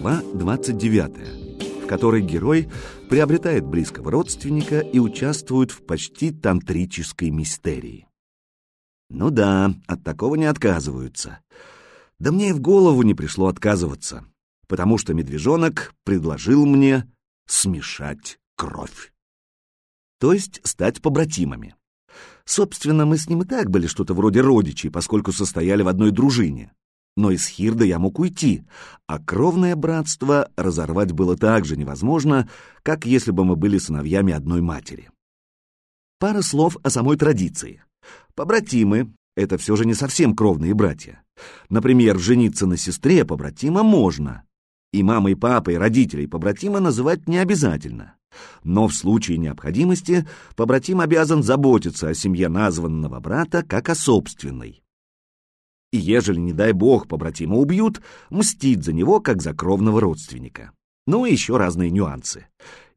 Глава 29, в которой герой приобретает близкого родственника и участвует в почти тантрической мистерии. Ну да, от такого не отказываются. Да мне и в голову не пришло отказываться, потому что медвежонок предложил мне смешать кровь. То есть стать побратимами. Собственно, мы с ним и так были что-то вроде родичей, поскольку состояли в одной дружине. Но из Хирда я мог уйти, а кровное братство разорвать было так же невозможно, как если бы мы были сыновьями одной матери. Пара слов о самой традиции. Побратимы — это все же не совсем кровные братья. Например, жениться на сестре побратима можно. И мамой, папой, родителей побратима называть не обязательно. Но в случае необходимости побратим обязан заботиться о семье названного брата как о собственной. И ежели, не дай бог, побратима убьют, мстить за него как за кровного родственника. Ну и еще разные нюансы.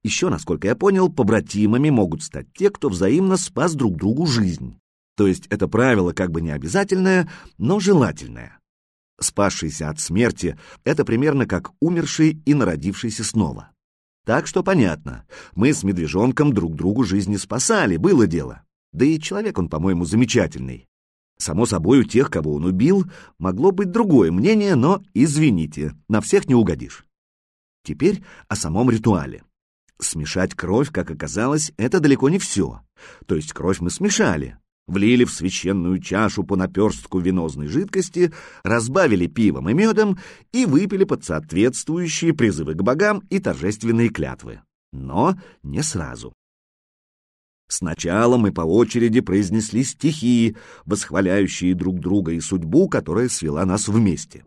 Еще, насколько я понял, побратимами могут стать те, кто взаимно спас друг другу жизнь. То есть это правило как бы не обязательное, но желательное. Спасшийся от смерти — это примерно как умерший и народившийся снова. Так что понятно, мы с медвежонком друг другу жизни спасали, было дело. Да и человек он, по-моему, замечательный. Само собой, у тех, кого он убил, могло быть другое мнение, но, извините, на всех не угодишь. Теперь о самом ритуале. Смешать кровь, как оказалось, это далеко не все. То есть кровь мы смешали, влили в священную чашу по наперстку венозной жидкости, разбавили пивом и медом и выпили под соответствующие призывы к богам и торжественные клятвы. Но не сразу. Сначала мы по очереди произнесли стихи, восхваляющие друг друга и судьбу, которая свела нас вместе.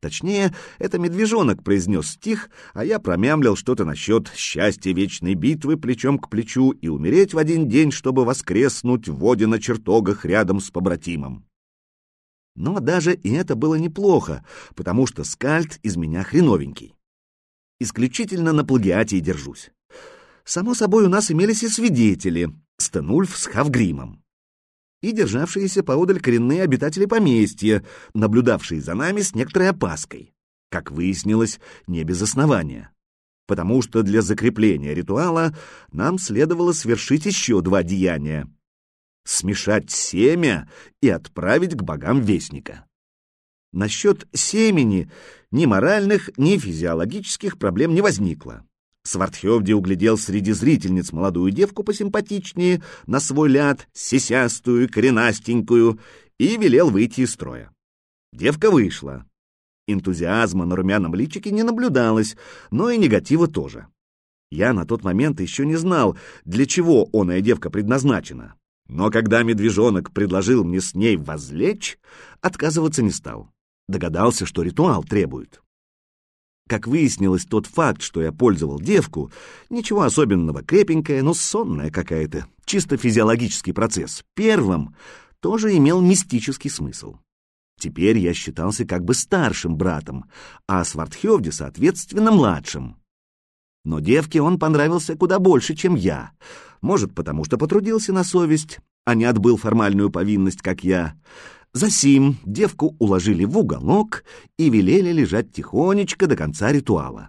Точнее, это медвежонок произнес стих, а я промямлил что-то насчет счастья вечной битвы плечом к плечу и умереть в один день, чтобы воскреснуть в воде на чертогах рядом с побратимом. Но даже и это было неплохо, потому что скальд из меня хреновенький. Исключительно на плагиате и держусь. Само собой, у нас имелись и свидетели — Стенульф с Хавгримом и державшиеся поодаль коренные обитатели поместья, наблюдавшие за нами с некоторой опаской. Как выяснилось, не без основания. Потому что для закрепления ритуала нам следовало свершить еще два деяния. Смешать семя и отправить к богам вестника. Насчет семени ни моральных, ни физиологических проблем не возникло. Свардхевди углядел среди зрительниц молодую девку посимпатичнее, на свой ляд, сисястую, коренастенькую, и велел выйти из строя. Девка вышла. Энтузиазма на румяном личике не наблюдалось, но и негатива тоже. Я на тот момент еще не знал, для чего оная девка предназначена. Но когда медвежонок предложил мне с ней возлечь, отказываться не стал. Догадался, что ритуал требует. Как выяснилось, тот факт, что я пользовал девку, ничего особенного, крепенькая, но сонная какая-то, чисто физиологический процесс, первым тоже имел мистический смысл. Теперь я считался как бы старшим братом, а Свардхевде, соответственно, младшим. Но девке он понравился куда больше, чем я. Может, потому что потрудился на совесть, а не отбыл формальную повинность, как я. Засим девку уложили в уголок и велели лежать тихонечко до конца ритуала.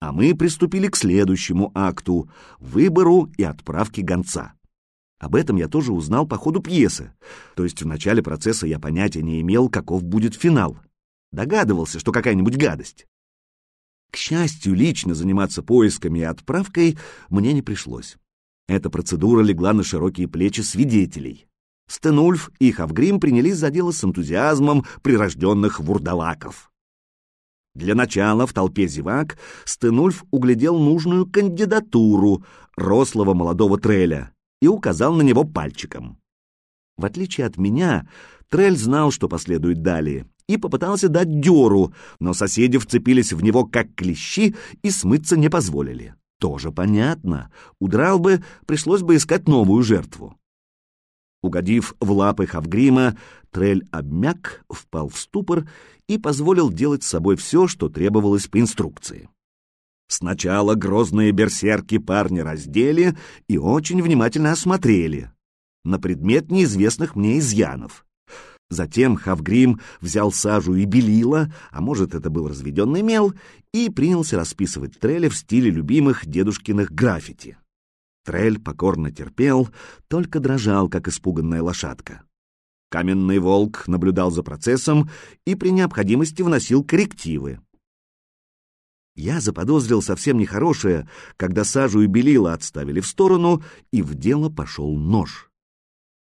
А мы приступили к следующему акту — выбору и отправке гонца. Об этом я тоже узнал по ходу пьесы, то есть в начале процесса я понятия не имел, каков будет финал. Догадывался, что какая-нибудь гадость. К счастью, лично заниматься поисками и отправкой мне не пришлось. Эта процедура легла на широкие плечи свидетелей. Стенульф и Хавгрим принялись за дело с энтузиазмом прирожденных вурдалаков. Для начала в толпе зевак Стенульф углядел нужную кандидатуру рослого молодого треля и указал на него пальчиком. В отличие от меня, трель знал, что последует далее, и попытался дать дёру, но соседи вцепились в него как клещи и смыться не позволили. Тоже понятно. Удрал бы, пришлось бы искать новую жертву. Угодив в лапы Хавгрима, Трель обмяк, впал в ступор и позволил делать с собой все, что требовалось по инструкции. Сначала грозные берсерки парни раздели и очень внимательно осмотрели на предмет неизвестных мне изъянов. Затем Хавгрим взял сажу и белила, а может, это был разведенный мел, и принялся расписывать Треля в стиле любимых дедушкиных граффити. Трель покорно терпел, только дрожал, как испуганная лошадка. Каменный волк наблюдал за процессом и при необходимости вносил коррективы. Я заподозрил совсем нехорошее, когда сажу и белила отставили в сторону, и в дело пошел нож.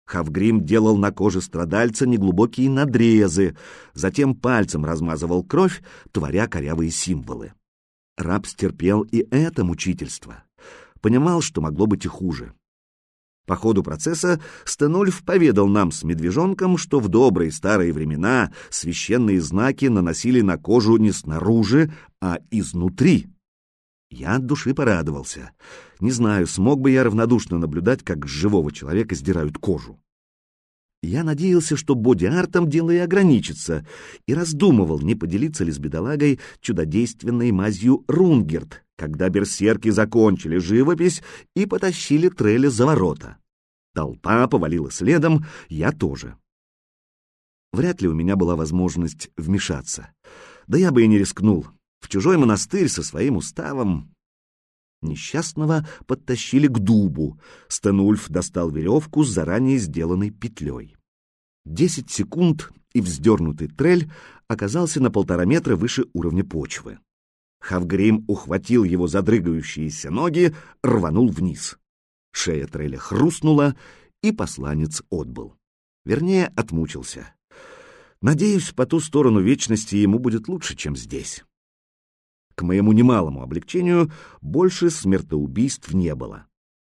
Хавгрим делал на коже страдальца неглубокие надрезы, затем пальцем размазывал кровь, творя корявые символы. Раб стерпел и это мучительство. Понимал, что могло быть и хуже. По ходу процесса Стенульф поведал нам с медвежонком, что в добрые старые времена священные знаки наносили на кожу не снаружи, а изнутри. Я от души порадовался. Не знаю, смог бы я равнодушно наблюдать, как живого человека сдирают кожу. Я надеялся, что боди-артом дело и ограничится, и раздумывал, не поделиться ли с бедолагой чудодейственной мазью Рунгерт, когда берсерки закончили живопись и потащили Треля за ворота. Толпа повалила следом, я тоже. Вряд ли у меня была возможность вмешаться. Да я бы и не рискнул. В чужой монастырь со своим уставом... Несчастного подтащили к дубу. Стенульф достал веревку с заранее сделанной петлей. Десять секунд, и вздернутый трель оказался на полтора метра выше уровня почвы. Хавгрим ухватил его за дрыгающиеся ноги, рванул вниз. Шея треля хрустнула, и посланец отбыл. Вернее, отмучился. Надеюсь, по ту сторону вечности ему будет лучше, чем здесь. К моему немалому облегчению больше смертоубийств не было.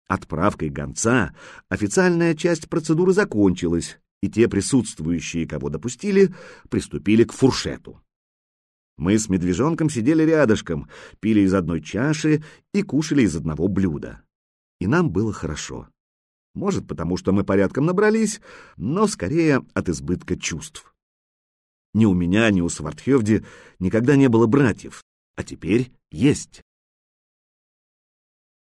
Отправкой гонца официальная часть процедуры закончилась, и те присутствующие, кого допустили, приступили к фуршету. Мы с медвежонком сидели рядышком, пили из одной чаши и кушали из одного блюда. И нам было хорошо. Может, потому что мы порядком набрались, но скорее от избытка чувств. Ни у меня, ни у Свардхевди никогда не было братьев, а теперь есть.